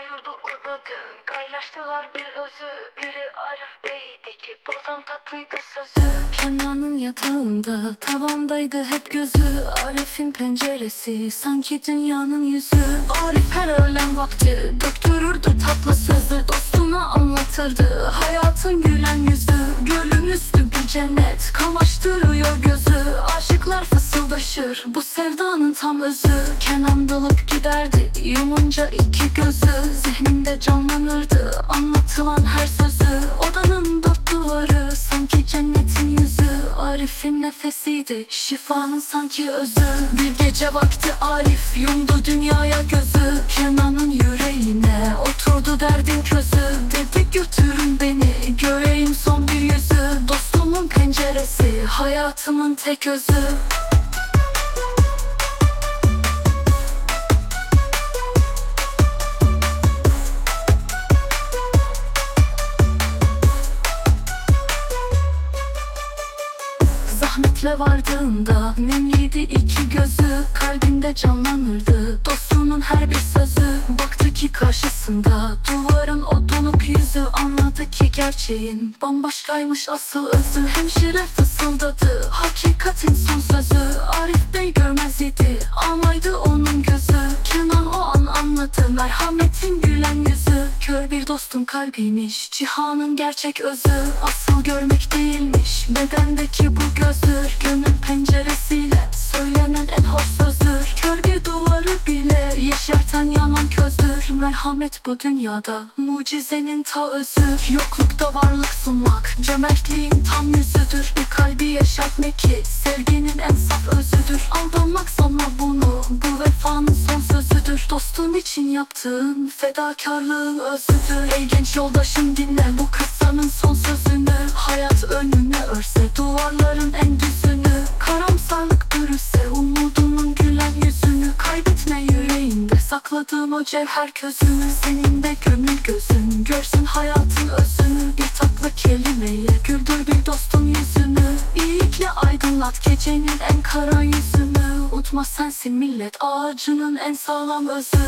yurdu uzadı Paylaştılar bir özü Biri Arif Bey'deki bozan tatlıydı sözü. Kenan'ın yatağında Tavandaydı hep gözü. Arif'in penceresi Sanki dünyanın yüzü. Arif her öğlen vakti Döktürürdü tatlı sözü. Dostuna anlatırdı Hayatın gülen yüzü. Gölün üstü bir cennet Kamaştırıyor gözü fısıldaşır Bu sevdanın tam özü. Kenan dalıp giderdi. Yumunca iki gözü. Zihninde canlanırdı. Anlatılan her sözü. Odanın dört duvarı. Sanki cennetin yüzü. Arif'in nefesiydi. Şifanın sanki özü. Bir gece vakti Arif Yumdu dünyaya gözü. Kenan'ın yüreğine Oturdu derdin közü. Dedi götürün beni Göreyim son bir yüzü. Dostumun penceresi Hayatımın tek özü Zahmetle vardığında nemliydi iki gözü Kalbinde canlanırdı dostunun her bir sözü. Baktı ki karşısında duvarın o donuk yüzü Anladı ki gerçeğin bambaşkaymış asıl özü. Hemşire fısıldadı hakikatin son sözü. Arif Bey görmez idi almaydı onun gözü. Kenan o an anladı merhametin Dostun kalbiymiş. Cihanın gerçek özü Asıl görmek değilmiş. Bedendeki bu gözür Gönül penceresiyle söylenen en hoş sözdür Kör bir duvarı bile yeşerten yanan közdür. Merhamet bu dünyada mucizenin ta özü. Yoklukta varlık sunmak cömertliğin tam yüzüdür. Bir kalbi yaşatmak ki sevginin en için yaptığın fedakarlığın özüdür. Ey genç yoldaşım dinle bu kıssanın son sözünü. Hayat önüne örse duvarların en düzünü. Karamsarlık bürüse umudunun gülen yüzünü. Kaybetme yüreğinde sakladığım o cevher közünü. Senin de gönül gözün görsün hayatın özünü. Bir tatlı kelimeyle güldür bir dostun yüzünü. İyilikle aydınlat gecenin en kara yüzünü. Unutma sensin millet ağacının en sağlam özü